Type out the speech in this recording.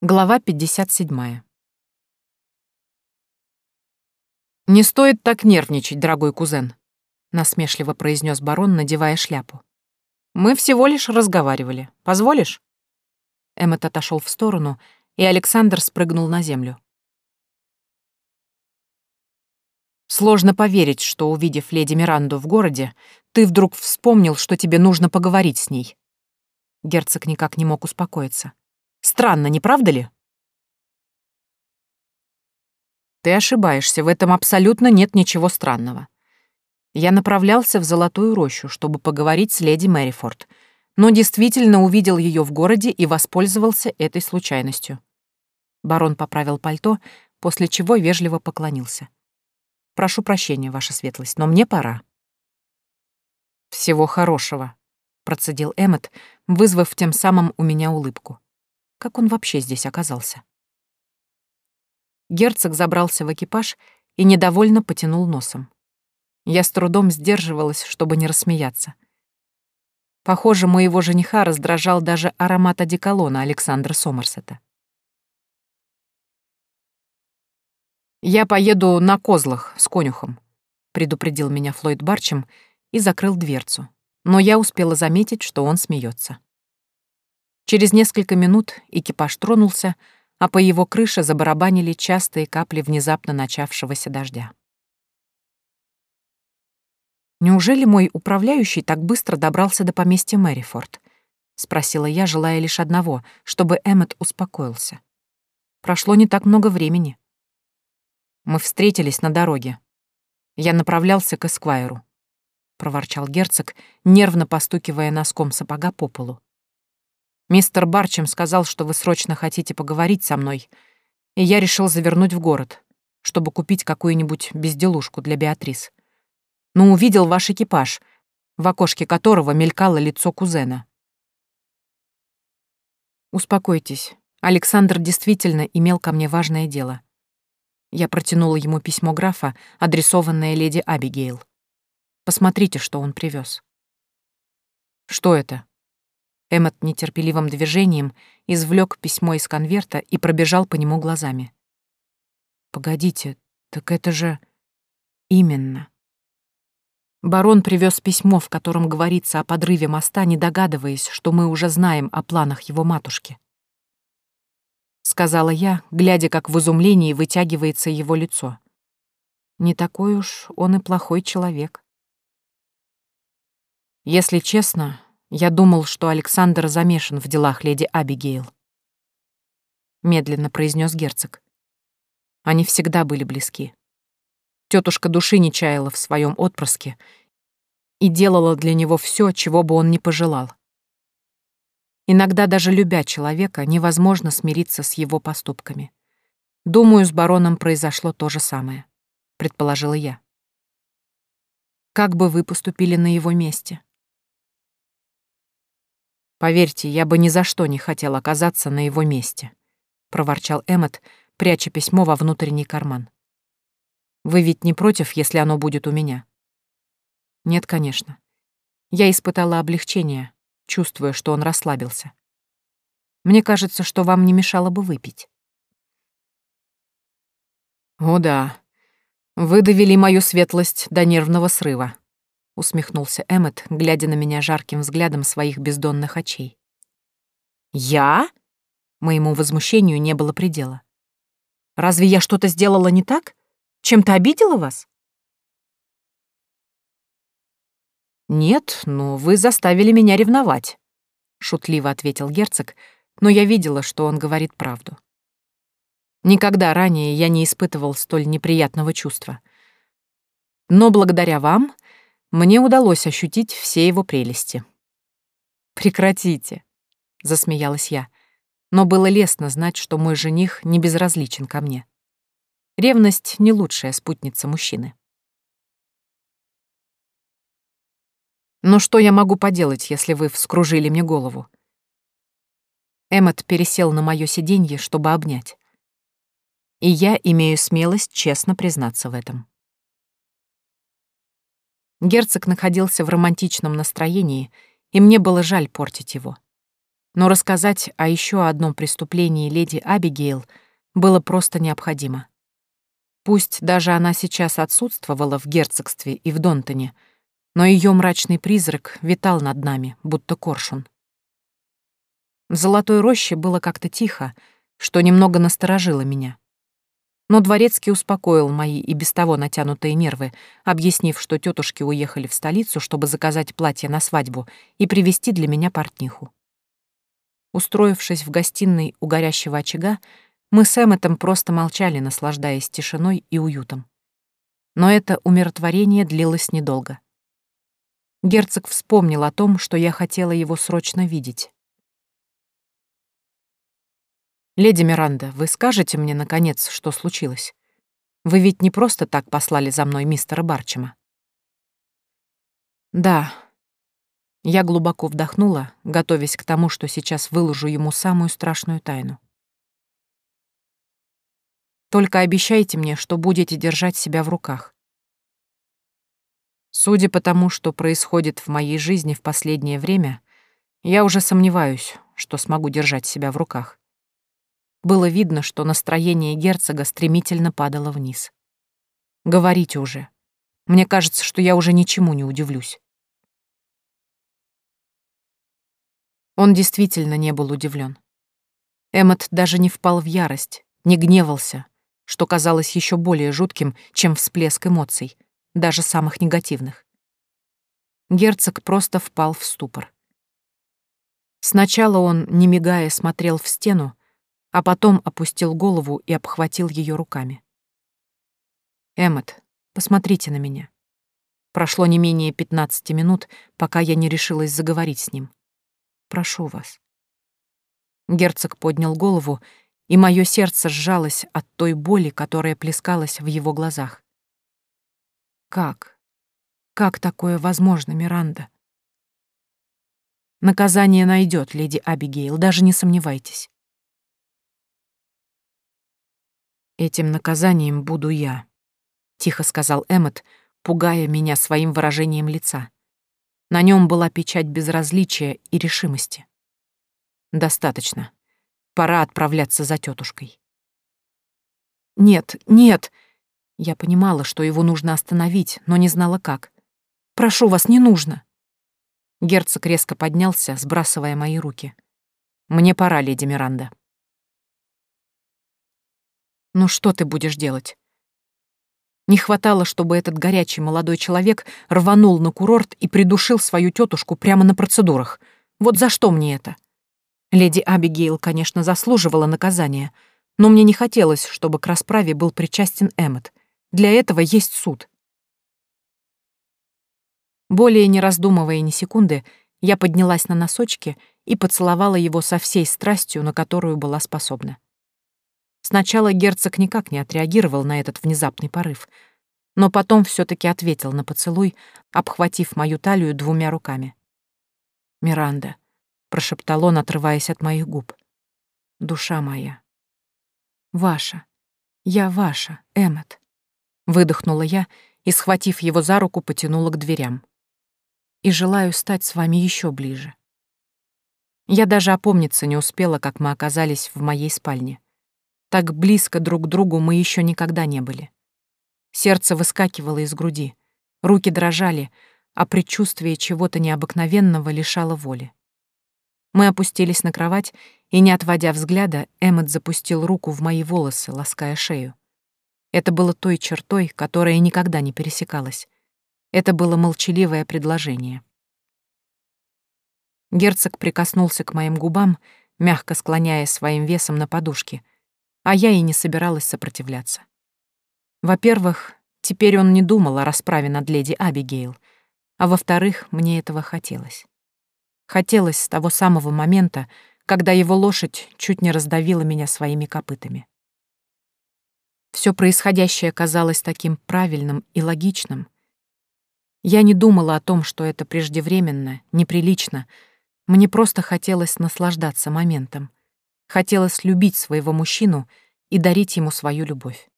Глава 57. «Не стоит так нервничать, дорогой кузен», — насмешливо произнес барон, надевая шляпу. «Мы всего лишь разговаривали. Позволишь?» Эммет отошел в сторону, и Александр спрыгнул на землю. Сложно поверить, что, увидев леди Миранду в городе, ты вдруг вспомнил, что тебе нужно поговорить с ней. Герцог никак не мог успокоиться. Странно, не правда ли? Ты ошибаешься, в этом абсолютно нет ничего странного. Я направлялся в Золотую рощу, чтобы поговорить с леди Мэрифорд, но действительно увидел ее в городе и воспользовался этой случайностью. Барон поправил пальто, после чего вежливо поклонился. «Прошу прощения, ваша светлость, но мне пора». «Всего хорошего», — процедил Эммет, вызвав тем самым у меня улыбку. Как он вообще здесь оказался? Герцог забрался в экипаж и недовольно потянул носом. Я с трудом сдерживалась, чтобы не рассмеяться. Похоже, моего жениха раздражал даже аромат одеколона Александра Сомерсета. «Я поеду на козлах с конюхом», — предупредил меня Флойд Барчем и закрыл дверцу. Но я успела заметить, что он смеется. Через несколько минут экипаж тронулся, а по его крыше забарабанили частые капли внезапно начавшегося дождя. «Неужели мой управляющий так быстро добрался до поместья Мэрифорд?» — спросила я, желая лишь одного, чтобы Эммет успокоился. «Прошло не так много времени. Мы встретились на дороге. Я направлялся к Эсквайру», — проворчал герцог, нервно постукивая носком сапога по полу. Мистер Барчем сказал, что вы срочно хотите поговорить со мной, и я решил завернуть в город, чтобы купить какую-нибудь безделушку для Беатрис. Но увидел ваш экипаж, в окошке которого мелькало лицо кузена. Успокойтесь, Александр действительно имел ко мне важное дело. Я протянула ему письмо графа, адресованное леди Абигейл. Посмотрите, что он привез. Что это? Эммот нетерпеливым движением извлек письмо из конверта и пробежал по нему глазами. «Погодите, так это же...» «Именно». Барон привез письмо, в котором говорится о подрыве моста, не догадываясь, что мы уже знаем о планах его матушки. Сказала я, глядя, как в изумлении вытягивается его лицо. Не такой уж он и плохой человек. Если честно, я думал, что Александр замешан в делах леди Абигейл. Медленно произнес герцог. Они всегда были близки. Тетушка души не чаяла в своем отпрыске и делала для него все, чего бы он ни пожелал. Иногда даже любя человека, невозможно смириться с его поступками. Думаю, с бароном произошло то же самое, предположила я. Как бы вы поступили на его месте? Поверьте, я бы ни за что не хотел оказаться на его месте», — проворчал Эммет, пряча письмо во внутренний карман. «Вы ведь не против, если оно будет у меня?» «Нет, конечно. Я испытала облегчение, чувствуя, что он расслабился. Мне кажется, что вам не мешало бы выпить». «О да, вы довели мою светлость до нервного срыва», усмехнулся Эммет, глядя на меня жарким взглядом своих бездонных очей. «Я?» Моему возмущению не было предела. «Разве я что-то сделала не так? Чем-то обидела вас?» «Нет, но вы заставили меня ревновать», — шутливо ответил герцог, но я видела, что он говорит правду. Никогда ранее я не испытывал столь неприятного чувства. Но благодаря вам мне удалось ощутить все его прелести. «Прекратите», — засмеялась я, но было лестно знать, что мой жених не безразличен ко мне. Ревность — не лучшая спутница мужчины. Но что я могу поделать, если вы вскружили мне голову? Эммот пересел на мое сиденье, чтобы обнять. И я имею смелость честно признаться в этом. Герцог находился в романтичном настроении, и мне было жаль портить его. но рассказать о еще одном преступлении леди Абигейл было просто необходимо. Пусть даже она сейчас отсутствовала в герцогстве и в Донтоне, но ее мрачный призрак витал над нами, будто коршун. В Золотой роще было как-то тихо, что немного насторожило меня. Но Дворецкий успокоил мои и без того натянутые нервы, объяснив, что тетушки уехали в столицу, чтобы заказать платье на свадьбу и привезти для меня портниху. Устроившись в гостиной у горящего очага, мы с Эмметом просто молчали, наслаждаясь тишиной и уютом. Но это умиротворение длилось недолго. Герцог вспомнил о том, что я хотела его срочно видеть. «Леди Миранда, вы скажете мне, наконец, что случилось? Вы ведь не просто так послали за мной мистера Барчема?» «Да». Я глубоко вдохнула, готовясь к тому, что сейчас выложу ему самую страшную тайну. «Только обещайте мне, что будете держать себя в руках. Судя по тому, что происходит в моей жизни в последнее время, я уже сомневаюсь, что смогу держать себя в руках. Было видно, что настроение герцога стремительно падало вниз. «Говорите уже. Мне кажется, что я уже ничему не удивлюсь». Он действительно не был удивлен. Эммот даже не впал в ярость, не гневался, что казалось еще более жутким, чем всплеск эмоций, даже самых негативных. Герцог просто впал в ступор. Сначала он, не мигая, смотрел в стену, а потом опустил голову и обхватил ее руками. «Эммет, посмотрите на меня». Прошло не менее пятнадцати минут, пока я не решилась заговорить с ним. «Прошу вас». Герцог поднял голову, и мое сердце сжалось от той боли, которая плескалась в его глазах. «Как? Как такое возможно, Миранда?» «Наказание найдет, леди Абигейл, даже не сомневайтесь». «Этим наказанием буду я», — тихо сказал Эммет, пугая меня своим выражением лица. На нем была печать безразличия и решимости. «Достаточно. Пора отправляться за тетушкой». «Нет, нет!» Я понимала, что его нужно остановить, но не знала как. «Прошу вас, не нужно!» Герцог резко поднялся, сбрасывая мои руки. «Мне пора, леди Миранда». Ну что ты будешь делать? Не хватало, чтобы этот горячий молодой человек рванул на курорт и придушил свою тетушку прямо на процедурах. Вот за что мне это? Леди Абигейл, конечно, заслуживала наказания, но мне не хотелось, чтобы к расправе был причастен Эммет. Для этого есть суд. Более не раздумывая ни секунды, я поднялась на носочки и поцеловала его со всей страстью, на которую была способна. Сначала герцог никак не отреагировал на этот внезапный порыв, но потом все таки ответил на поцелуй, обхватив мою талию двумя руками. «Миранда», — прошептал он, отрываясь от моих губ, — «душа моя». «Ваша. Я ваша, Эммет», — выдохнула я и, схватив его за руку, потянула к дверям. «И желаю стать с вами еще ближе». Я даже опомниться не успела, как мы оказались в моей спальне. Так близко друг к другу мы еще никогда не были. Сердце выскакивало из груди, руки дрожали, а предчувствие чего-то необыкновенного лишало воли. Мы опустились на кровать, и, не отводя взгляда, Эммет запустил руку в мои волосы, лаская шею. Это было той чертой, которая никогда не пересекалась. Это было молчаливое предложение. Герцог прикоснулся к моим губам, мягко склоняя своим весом на подушке, а я и не собиралась сопротивляться. Во-первых, теперь он не думал о расправе над леди Абигейл, а во-вторых, мне этого хотелось. Хотелось с того самого момента, когда его лошадь чуть не раздавила меня своими копытами. Все происходящее казалось таким правильным и логичным. Я не думала о том, что это преждевременно, неприлично. Мне просто хотелось наслаждаться моментом, Хотелось любить своего мужчину и дарить ему свою любовь.